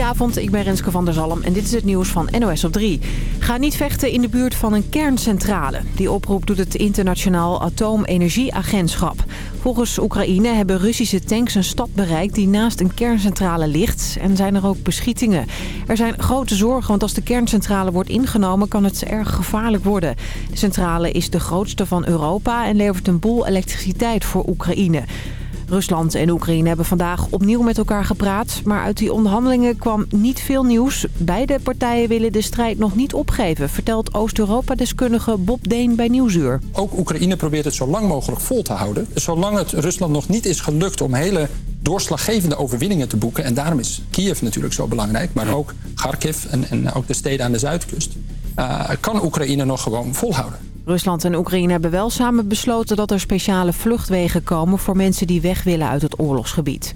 Goedenavond, ik ben Renske van der Zalm en dit is het nieuws van NOS op 3. Ga niet vechten in de buurt van een kerncentrale. Die oproep doet het Internationaal Atoomenergieagentschap. Volgens Oekraïne hebben Russische tanks een stad bereikt die naast een kerncentrale ligt. En zijn er ook beschietingen. Er zijn grote zorgen, want als de kerncentrale wordt ingenomen kan het erg gevaarlijk worden. De centrale is de grootste van Europa en levert een boel elektriciteit voor Oekraïne. Rusland en Oekraïne hebben vandaag opnieuw met elkaar gepraat. Maar uit die onderhandelingen kwam niet veel nieuws. Beide partijen willen de strijd nog niet opgeven, vertelt Oost-Europa-deskundige Bob Deen bij Nieuwsuur. Ook Oekraïne probeert het zo lang mogelijk vol te houden. Zolang het Rusland nog niet is gelukt om hele doorslaggevende overwinningen te boeken... en daarom is Kiev natuurlijk zo belangrijk, maar ook Kharkiv en, en ook de steden aan de zuidkust... Uh, kan Oekraïne nog gewoon volhouden. Rusland en Oekraïne hebben wel samen besloten dat er speciale vluchtwegen komen... voor mensen die weg willen uit het oorlogsgebied.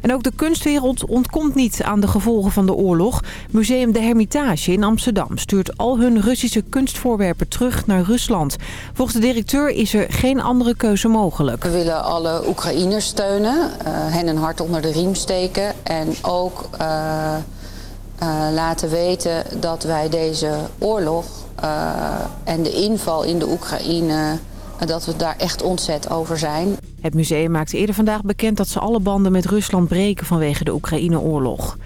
En ook de kunstwereld ontkomt niet aan de gevolgen van de oorlog. Museum De Hermitage in Amsterdam stuurt al hun Russische kunstvoorwerpen terug naar Rusland. Volgens de directeur is er geen andere keuze mogelijk. We willen alle Oekraïners steunen, uh, hen een hart onder de riem steken en ook uh, uh, laten weten dat wij deze oorlog en de inval in de Oekraïne, dat we daar echt ontzet over zijn. Het museum maakte eerder vandaag bekend dat ze alle banden met Rusland breken vanwege de Oekraïne-oorlog.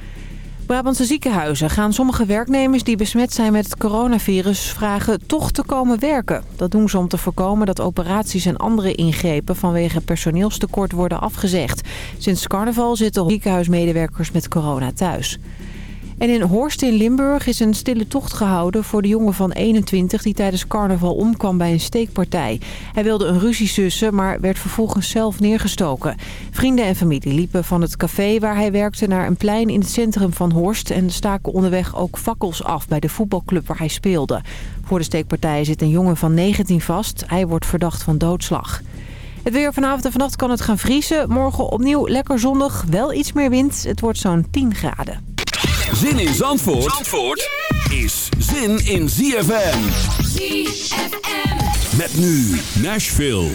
Brabantse ziekenhuizen gaan sommige werknemers die besmet zijn met het coronavirus vragen toch te komen werken. Dat doen ze om te voorkomen dat operaties en andere ingrepen vanwege personeelstekort worden afgezegd. Sinds carnaval zitten ziekenhuismedewerkers met corona thuis. En in Horst in Limburg is een stille tocht gehouden voor de jongen van 21 die tijdens carnaval omkwam bij een steekpartij. Hij wilde een ruzie sussen, maar werd vervolgens zelf neergestoken. Vrienden en familie liepen van het café waar hij werkte naar een plein in het centrum van Horst en staken onderweg ook fakkels af bij de voetbalclub waar hij speelde. Voor de steekpartij zit een jongen van 19 vast. Hij wordt verdacht van doodslag. Het weer vanavond en vannacht kan het gaan vriezen. Morgen opnieuw lekker zonnig, wel iets meer wind. Het wordt zo'n 10 graden. Zin in Zandvoort, Zandvoort is zin in ZFM. ZFM. Met nu Nashville.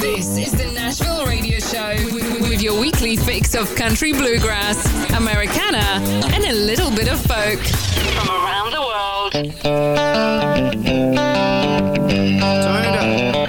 This is the Nashville Radio Show with your weekly fix of country bluegrass, Americana, and a little bit of folk from around the world. Turn it up.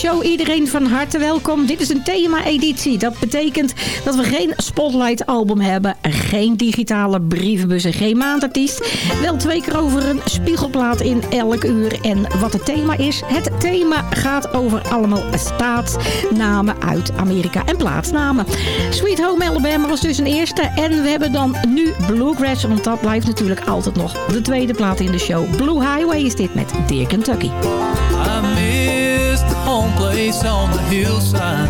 Show. Iedereen van harte welkom. Dit is een thema-editie. Dat betekent dat we geen Spotlight-album hebben. Geen digitale brievenbus en geen maandartiest. Wel twee keer over een spiegelplaat in elk uur. En wat het thema is? Het thema gaat over allemaal staatsnamen uit Amerika en plaatsnamen. Sweet Home Alabama was dus een eerste. En we hebben dan nu Bluegrass, want dat blijft natuurlijk altijd nog de tweede plaat in de show. Blue Highway is dit met Dear Kentucky. I home place on the hillside.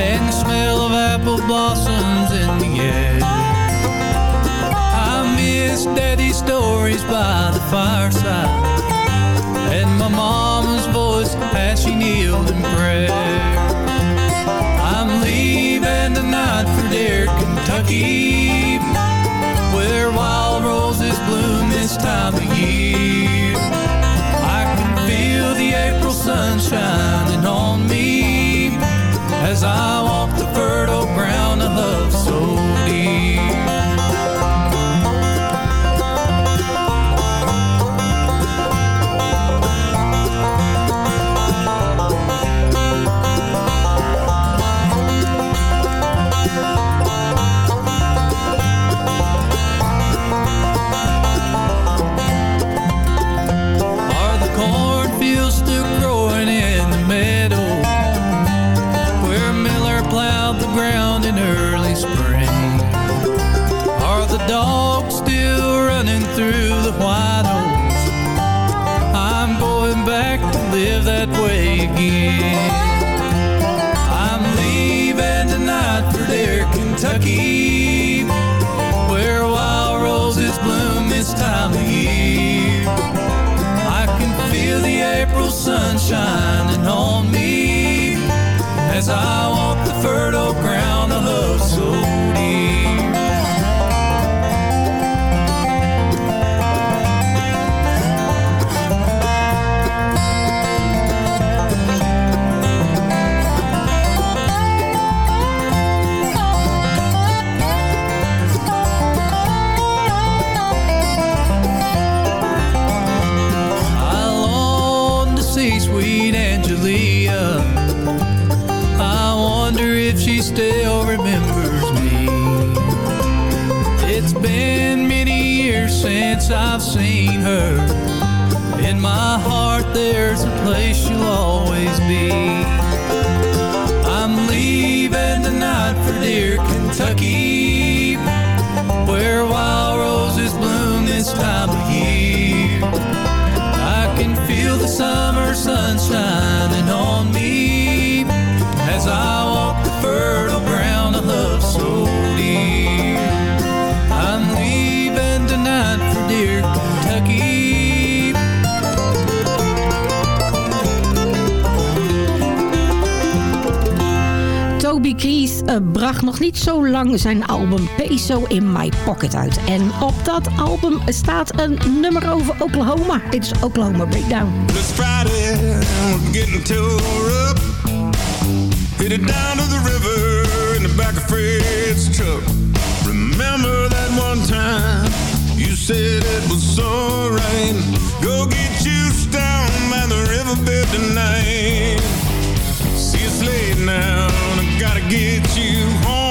And the smell of apple blossoms in the air. I miss daddy's stories by the fireside. And my mama's voice as she kneeled in prayer. I'm leaving tonight for dear Kentucky. Where wild roses bloom this time of year sun shining on me As I walk the fertile ground I love so dear sun shining on me As I bracht nog niet zo lang zijn album Peso in My Pocket uit. En op dat album staat een nummer over Oklahoma. Dit is Oklahoma Breakdown. It's Friday, we're getting tore up. Headed down to the river in the back of Fred's truck. Remember that one time you said it was alright. Go get you down by the riverbed tonight. See it's late now, gotta get you home.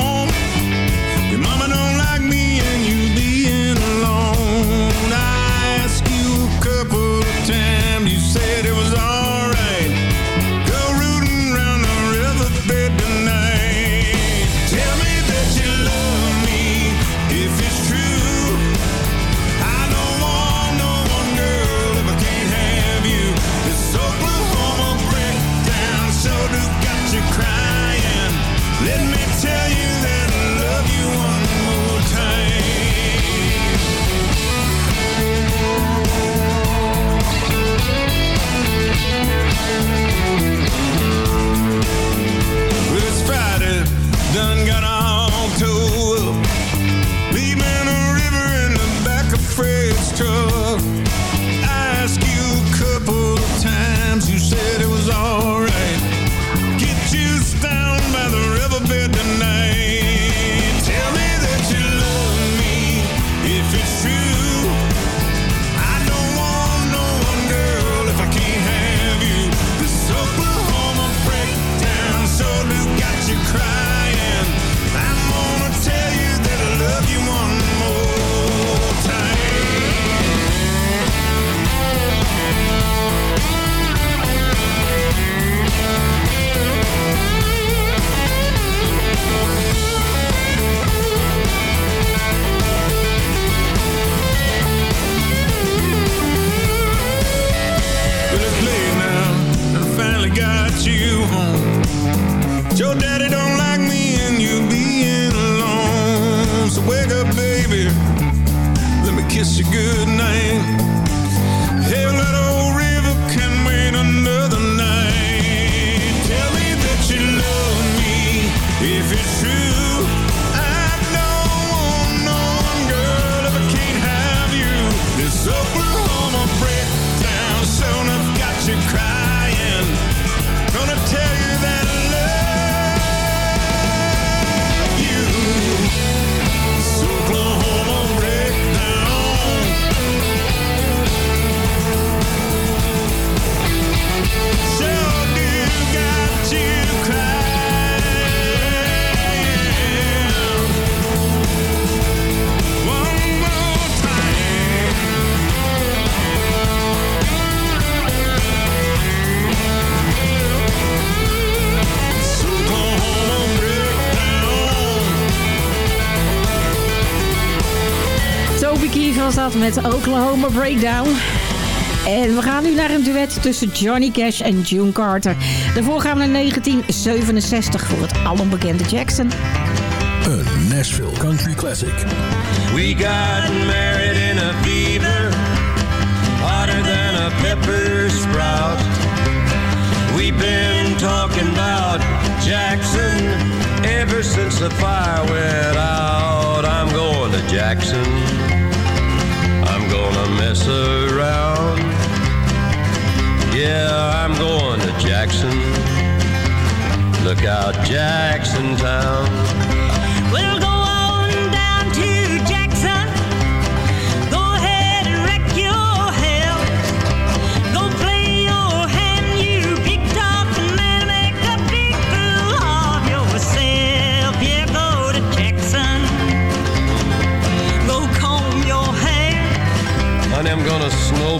Met Oklahoma Breakdown. En we gaan nu naar een duet tussen Johnny Cash en June Carter. Daarvoor gaan we naar 1967 voor het alombekende Jackson. Een Nashville Country Classic. We got married in a fever, hotter than a pepper sprout. We've been talking about Jackson ever since the fire went out. I'm going to Jackson. Mess around. Yeah, I'm going to Jackson. Look out, Jackson Town. We'll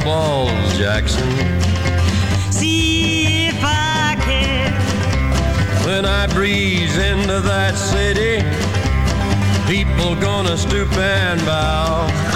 snowball Jackson. See if I can. When I breeze into that city, people gonna stoop and bow.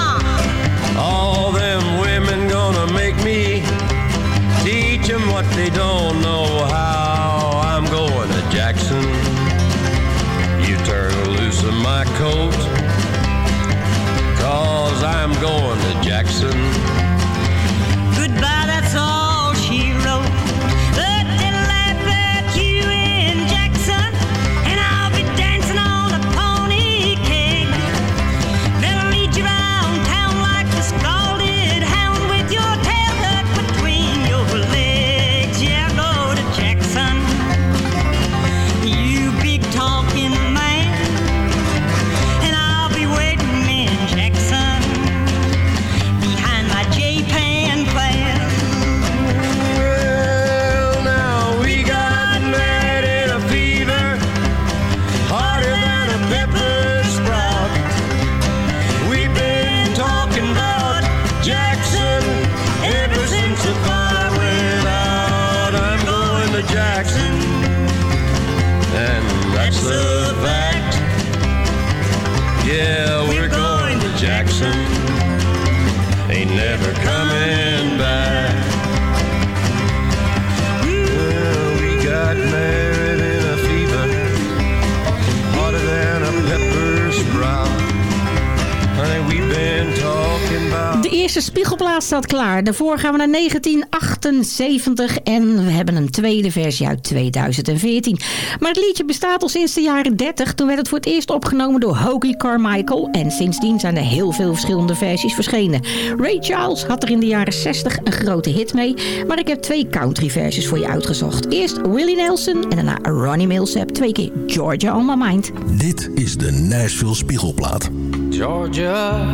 Eerste spiegelplaat staat klaar. Daarvoor gaan we naar 1978 en we hebben een tweede versie uit 2014. Maar het liedje bestaat al sinds de jaren 30. Toen werd het voor het eerst opgenomen door Hoagie Carmichael. En sindsdien zijn er heel veel verschillende versies verschenen. Ray Charles had er in de jaren 60 een grote hit mee. Maar ik heb twee country versies voor je uitgezocht. Eerst Willie Nelson en daarna Ronnie Millsap. Twee keer Georgia on my mind. Dit is de Nashville Spiegelplaat. Georgia,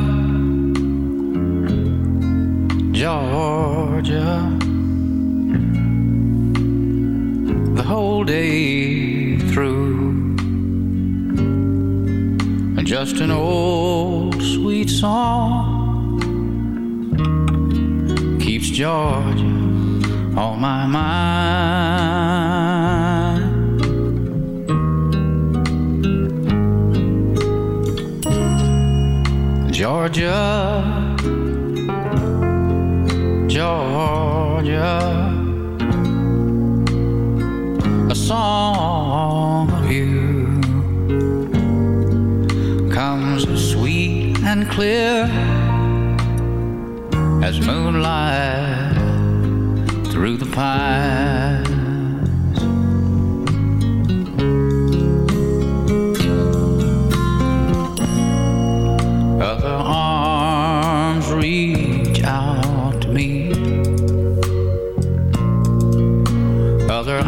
Georgia, the whole day through. And Just an old sweet song keeps Georgia on my mind. Georgia, Georgia, a song of you comes sweet and clear as moonlight through the pines.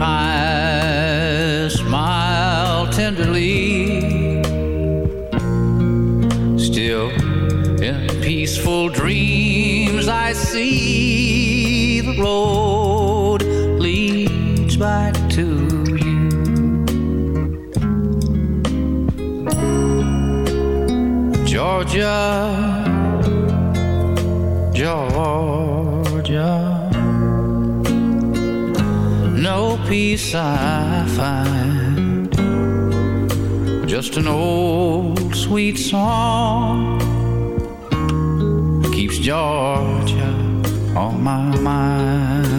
Eyes smile tenderly. Still in peaceful dreams, I see the road leads back to you. Georgia, Georgia, peace I find. Just an old sweet song keeps Georgia on my mind.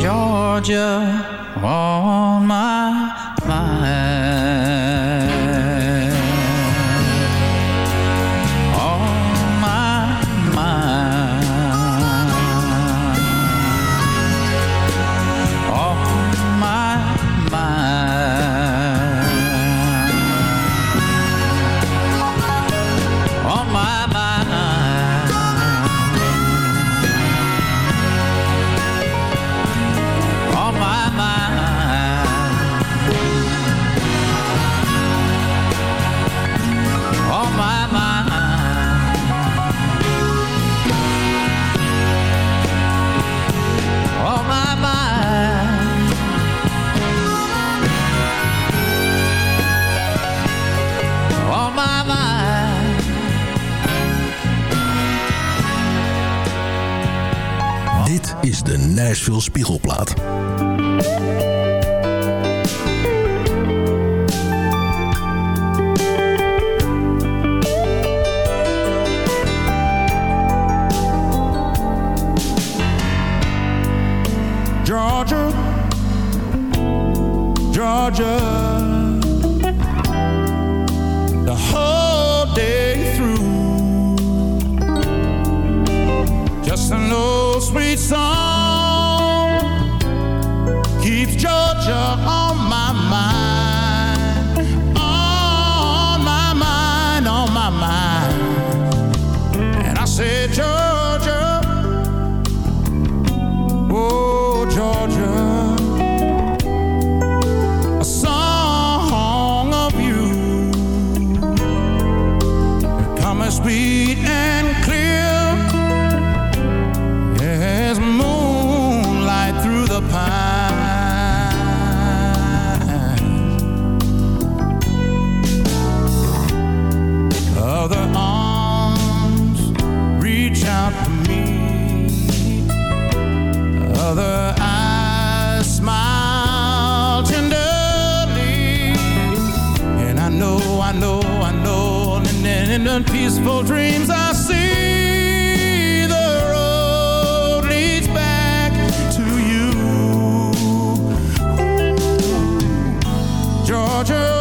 Georgia on my Veel Spiegelplaat. soldier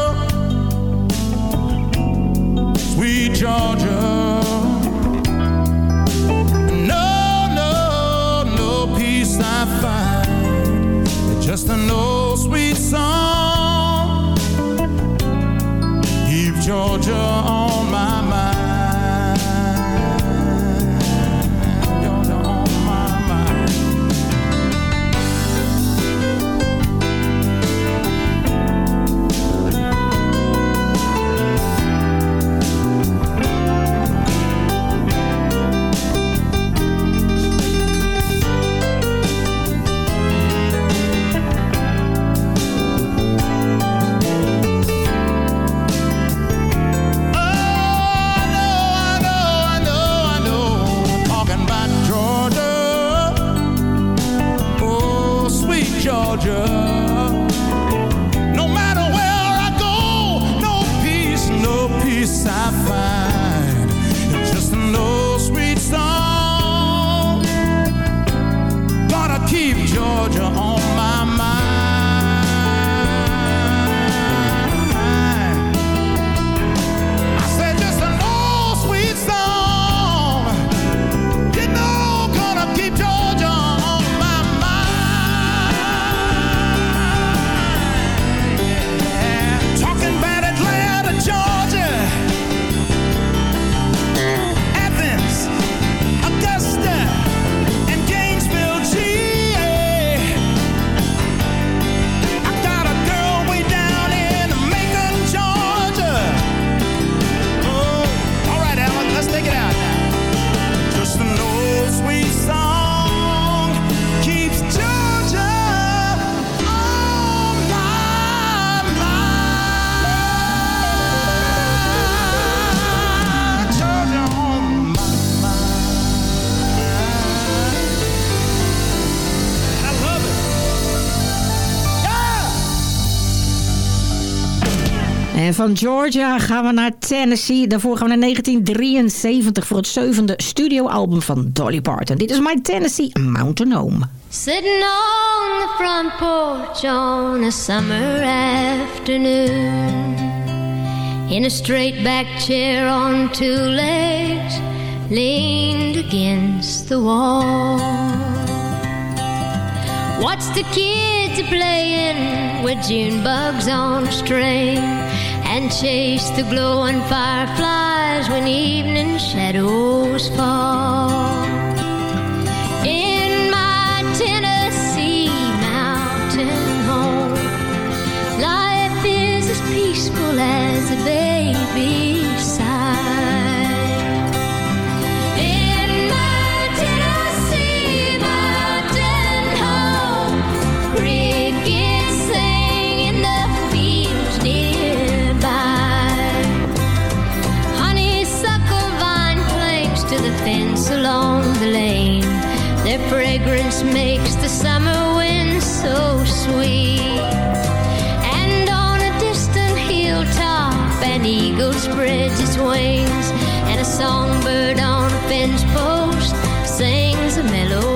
En van Georgia gaan we naar Tennessee. Daarvoor gaan we naar 1973 voor het zevende studioalbum van Dolly Parton. Dit is My Tennessee Mountain Home. Sitting on the front porch on a summer afternoon In a straight back chair on two legs Leaned against the wall Watch the kids playing with June bugs on a string and chase the glowing fireflies when evening shadows fall. fragrance makes the summer wind so sweet. And on a distant hilltop, an eagle spreads its wings, and a songbird on a fence post sings a melody.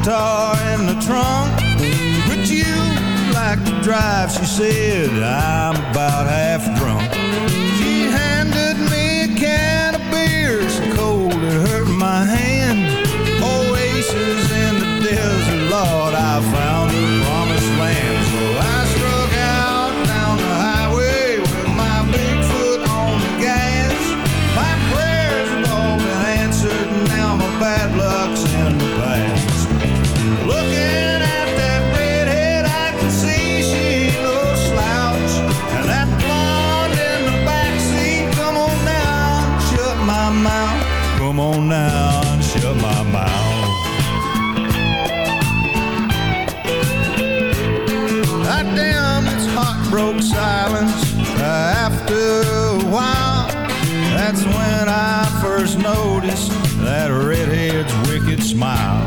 guitar in the trunk. But you like to drive, she said I'm about half drunk. notice that redhead's wicked smile.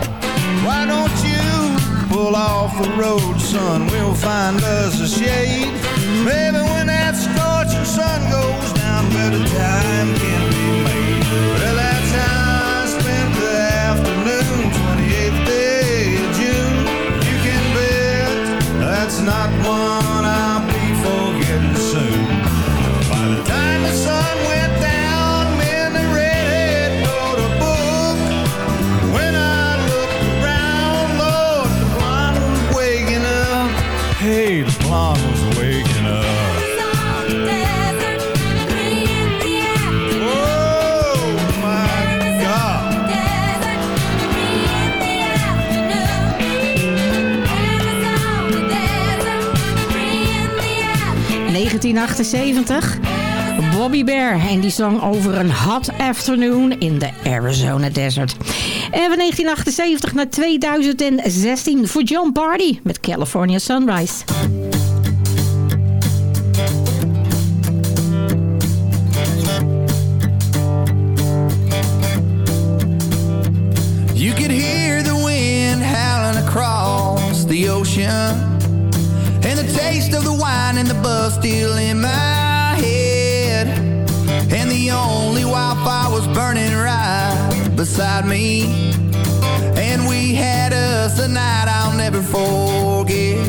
Why don't you pull off the road, son? We'll find us a shade. Maybe when that scorching sun goes down, better time can be made. Well, that's how I spent the afternoon, 28th day of June. You can bet that's not 1978. Bobby Bear en die zong over een hot afternoon in de Arizona desert. En van 1978 naar 2016 voor John Party met California Sunrise. wine and the buzz still in my head. And the only wildfire was burning right beside me. And we had us a night I'll never forget.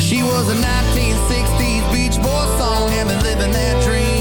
She was a 1960s Beach Boy song And been living that dream.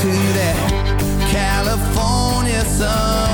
to that California sun.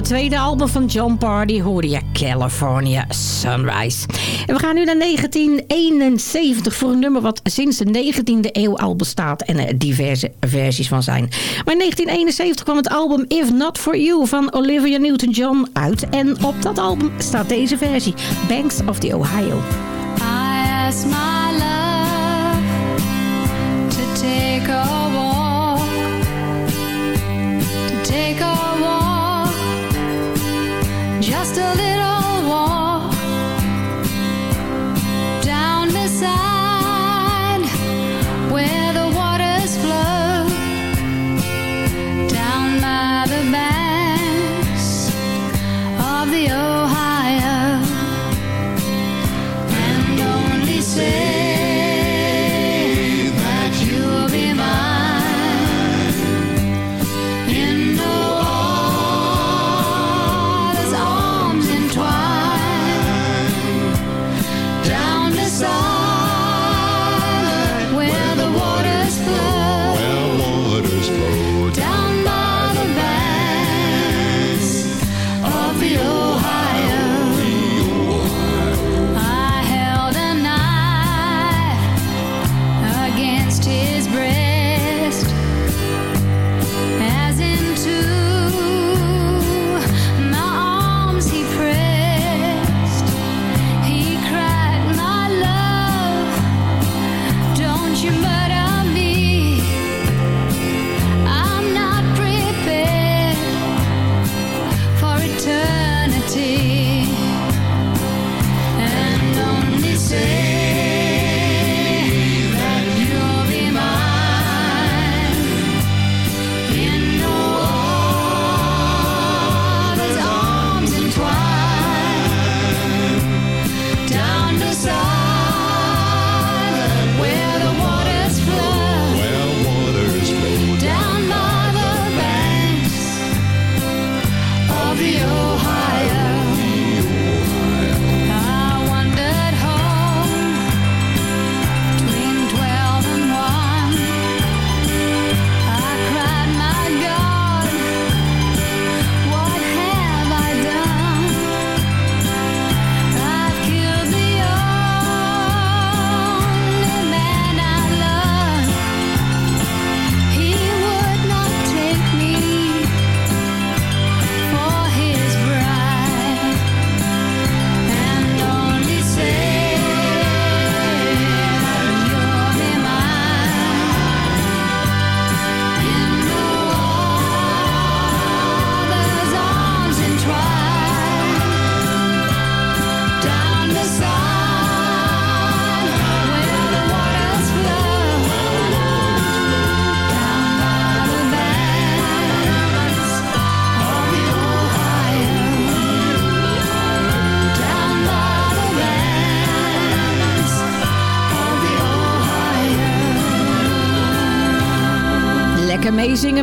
Het tweede album van John Party hoorde je California Sunrise. En we gaan nu naar 1971 voor een nummer wat sinds de 19e eeuw al bestaat en er diverse versies van zijn. Maar in 1971 kwam het album If Not For You van Olivia Newton-John uit. En op dat album staat deze versie, Banks of the Ohio. I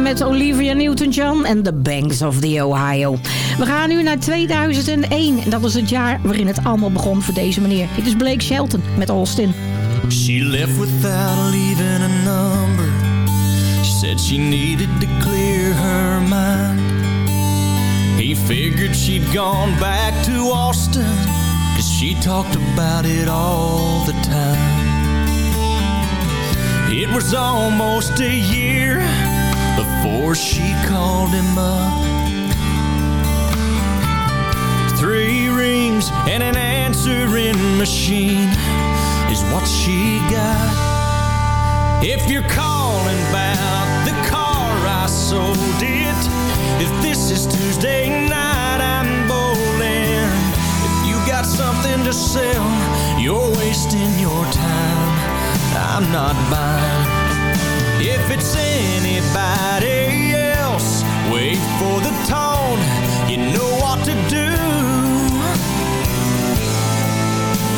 met Olivia Newton-John en The Banks of the Ohio. We gaan nu naar 2001 en dat is het jaar waarin het allemaal begon voor deze meneer. Dit is Blake Shelton met Austin. She left without leaving a number. She said she needed to clear her mind. He figured she'd gone back to Austin, cause she talked about it all the time. It was almost a year before she called him up. Three rings and an answering machine is what she got. If you're calling about the car I sold it, if this is Tuesday night I'm bowling. If you got something to sell, you're wasting your time. I'm not buying. If it's anybody else, wait for the tone. You know what to do.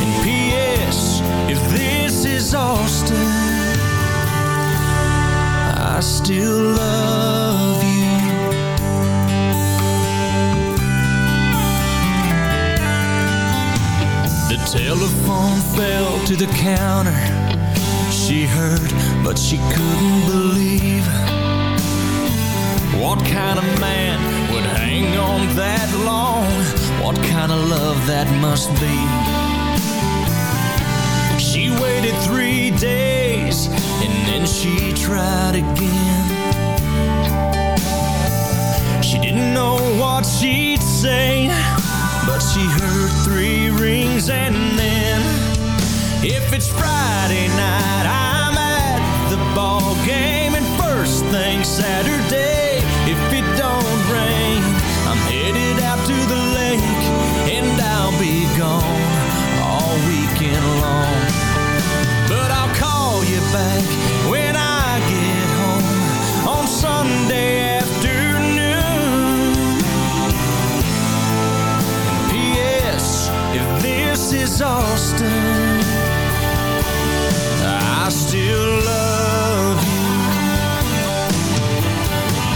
And P.S. If this is Austin, I still love you. The telephone fell to the counter. She heard, but she couldn't believe. What kind of man would hang on that long. What kind of love that must be. She waited three days and then she tried again. She didn't know what she'd say, but she heard three rings and then if it's Friday night, I'm at the ball game and first thing Saturday, if it don't rain, I'm headed out to the lake and I'll be gone all weekend long. But I'll call you back when I get home on Sunday afternoon. P.S. If this is Austin, still love you.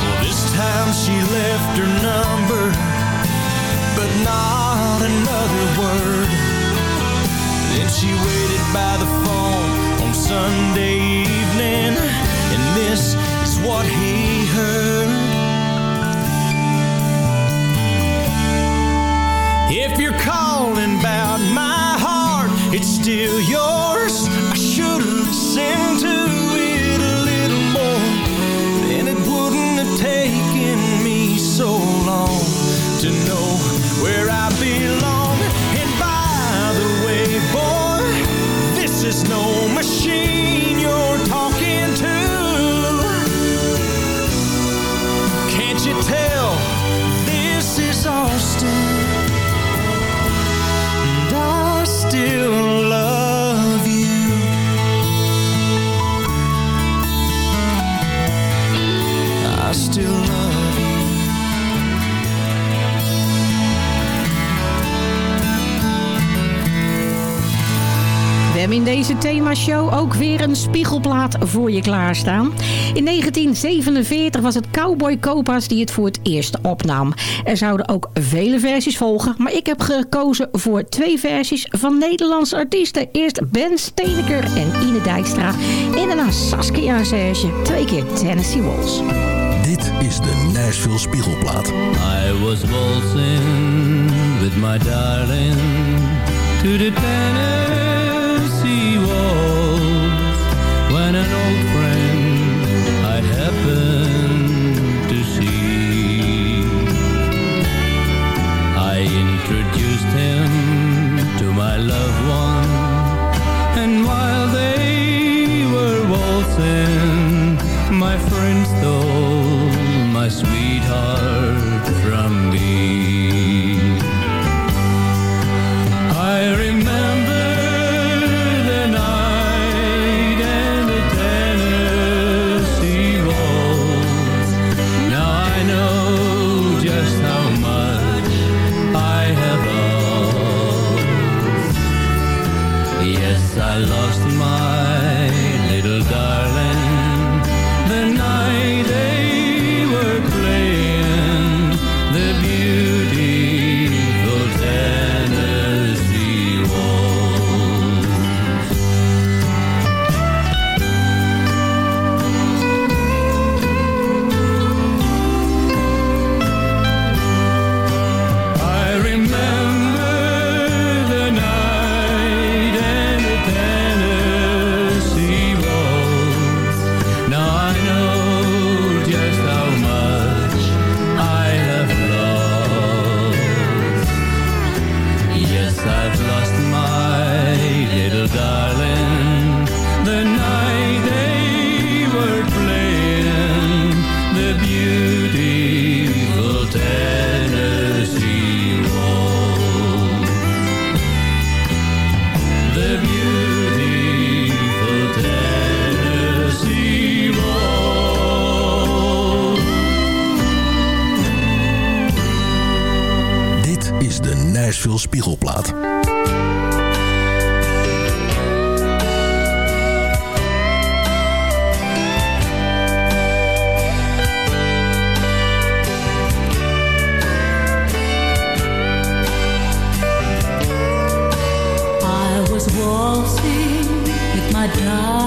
Well, this time she left her number, but not another word. Then she waited by the phone on Sunday evening, and this is what he heard. If you're calling about my heart, it's still yours. Hebben in deze themashow ook weer een spiegelplaat voor je klaarstaan. In 1947 was het Cowboy Copas die het voor het eerst opnam. Er zouden ook vele versies volgen, maar ik heb gekozen voor twee versies van Nederlandse artiesten. Eerst Ben Steneker en Ine Dijkstra en daarna Saskia Serge, twee keer Tennessee Walls. Dit is de Nashville Spiegelplaat. I was waltzing with my darling to the Tennessee my loved one, and while they were waltzing, my friend stole my sweetheart from me. With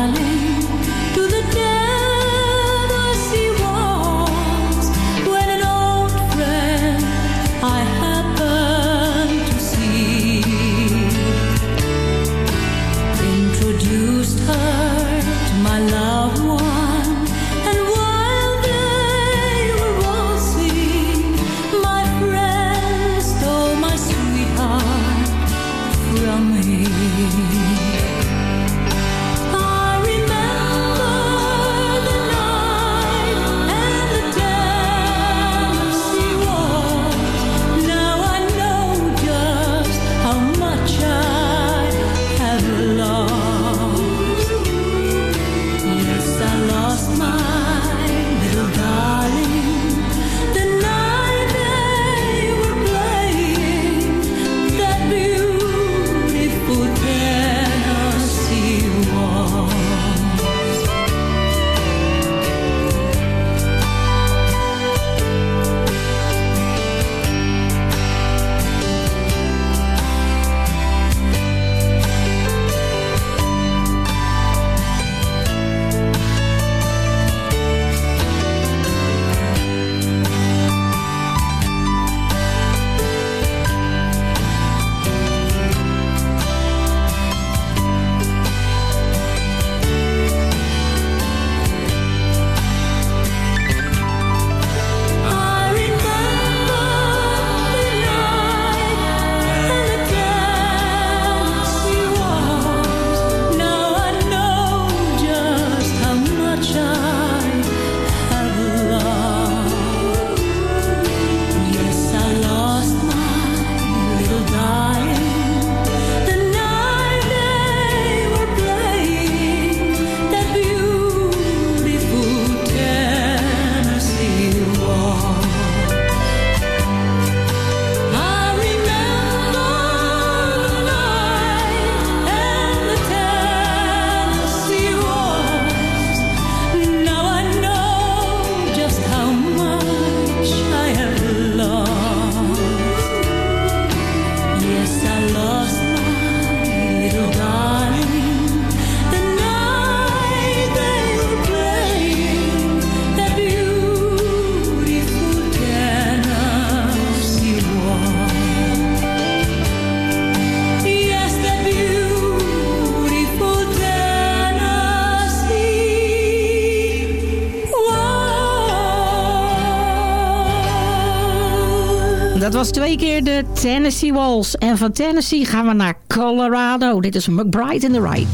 de Tennessee Walls. En van Tennessee gaan we naar Colorado. Dit is McBride in the Right.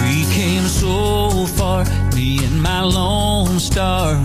We came so far, me and my Lone Star,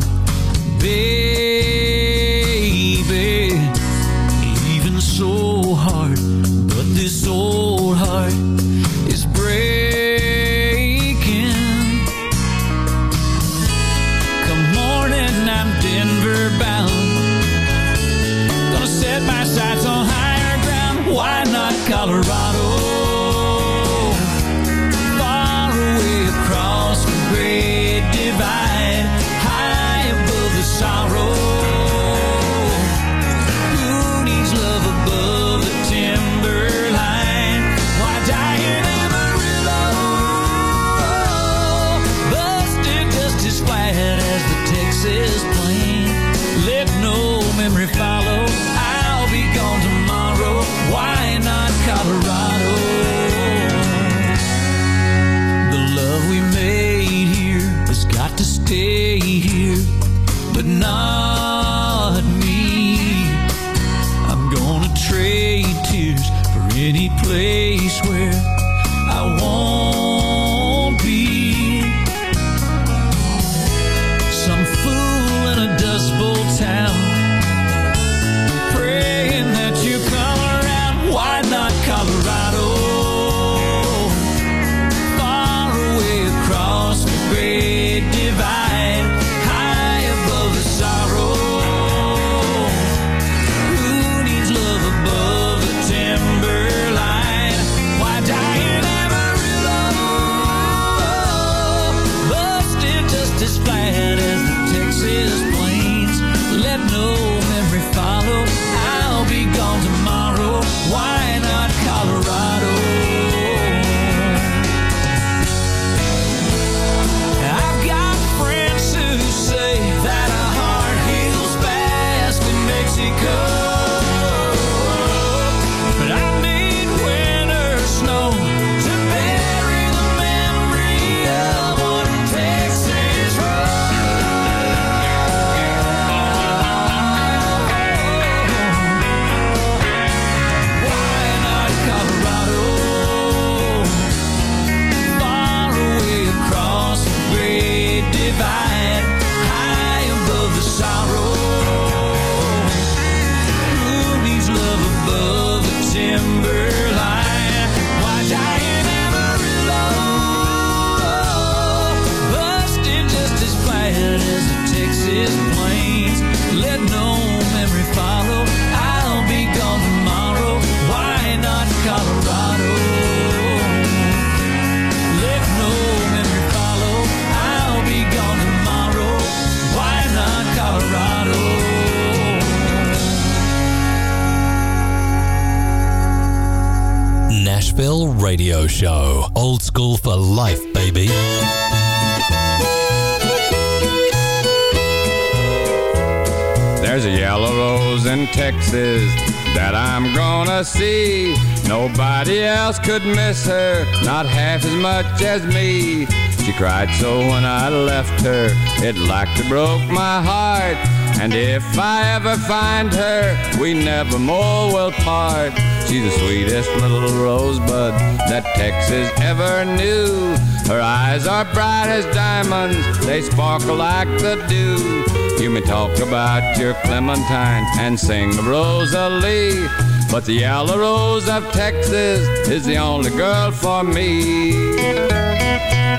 Nobody else could miss her, not half as much as me. She cried so when I left her, it like to broke my heart. And if I ever find her, we never more will part. She's the sweetest little rosebud that Texas ever knew. Her eyes are bright as diamonds, they sparkle like the dew. You may talk about your Clementine and sing Rosalie, but the yellow rose of Texas is the only girl for me.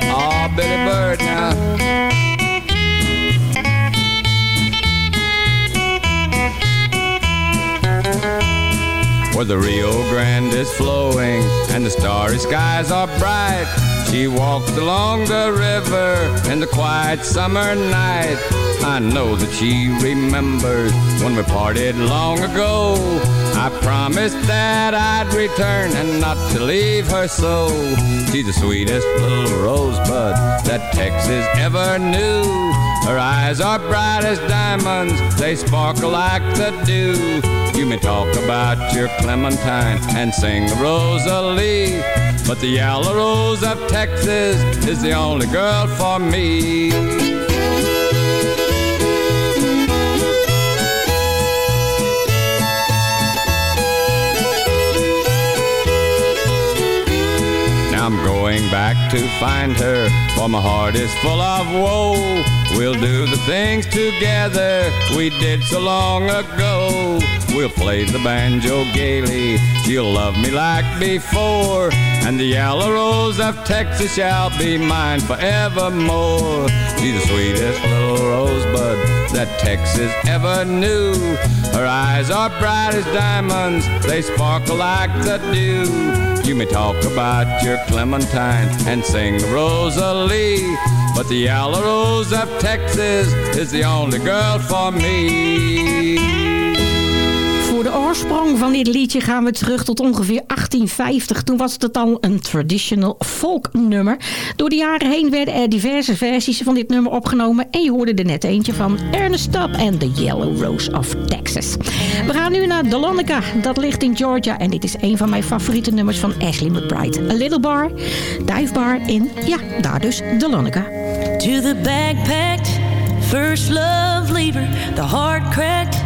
Oh, Billy Bird now. where the Rio Grande is flowing and the starry skies are bright. She walked along the river in the quiet summer night. I know that she remembers when we parted long ago. I promised that I'd return and not to leave her so. She's the sweetest little rosebud that Texas ever knew. Her eyes are bright as diamonds, they sparkle like the dew. You may talk about your Clementine and sing Rosalie, But the yellow rose of Texas is the only girl for me. Now I'm going back to find her, for my heart is full of woe. We'll do the things together we did so long ago. We'll play the banjo gaily, she'll love me like before. And the yellow rose of Texas shall be mine forevermore. She's the sweetest little rosebud that Texas ever knew. Her eyes are bright as diamonds, they sparkle like the dew. You may talk about your Clementine and sing the Rosalie, but the yellow rose of Texas is the only girl for me. Oorsprong van dit liedje gaan we terug tot ongeveer 1850. Toen was het al een traditional folk nummer. Door de jaren heen werden er diverse versies van dit nummer opgenomen. En je hoorde er net eentje van Ernest Tubb en The Yellow Rose of Texas. We gaan nu naar Dahlonega. Dat ligt in Georgia. En dit is een van mijn favoriete nummers van Ashley McBride. A Little Bar, Dive Bar in, ja, daar dus Dahlonega. To the backpacked, first love leaver, the hard cracked,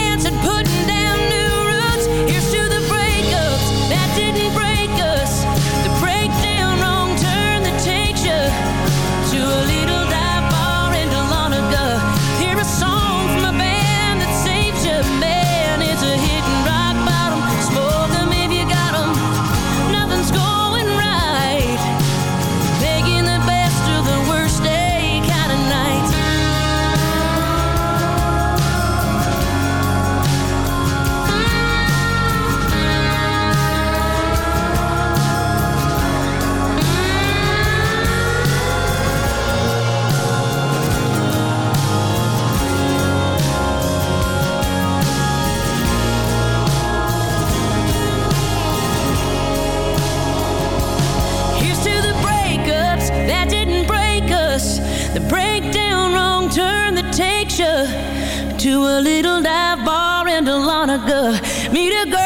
to a little dive bar in Dahlonega. Meet a girl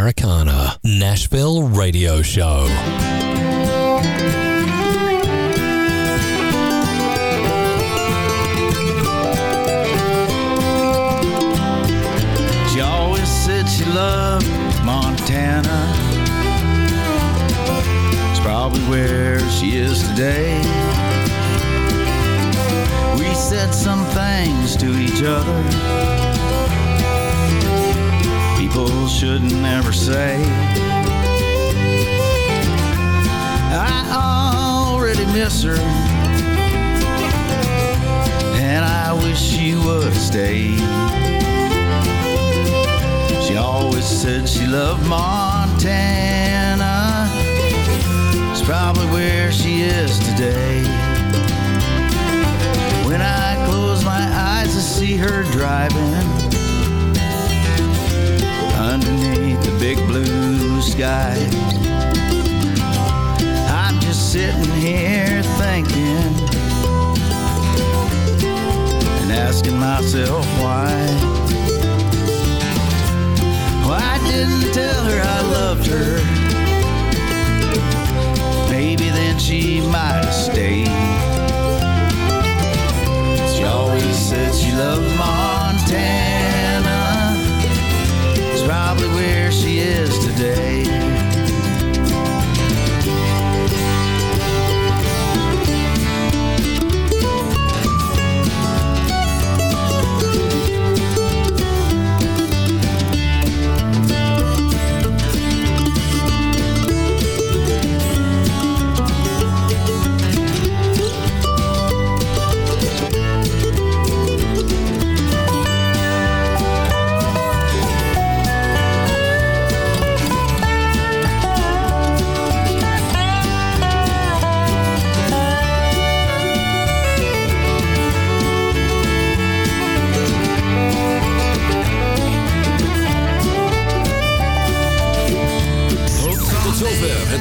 Americana. Nashville Radio Show. She always said she loved Montana. It's probably where she is today. We said some things to each other people shouldn't ever say. I already miss her, and I wish she would stay. She always said she loved Montana. It's probably where she is today. When I close my eyes, I see her driving underneath the big blue sky. I'm just sitting here thinking and asking myself why. Why I didn't tell her I loved her. Maybe then she might have stayed. She always said she loved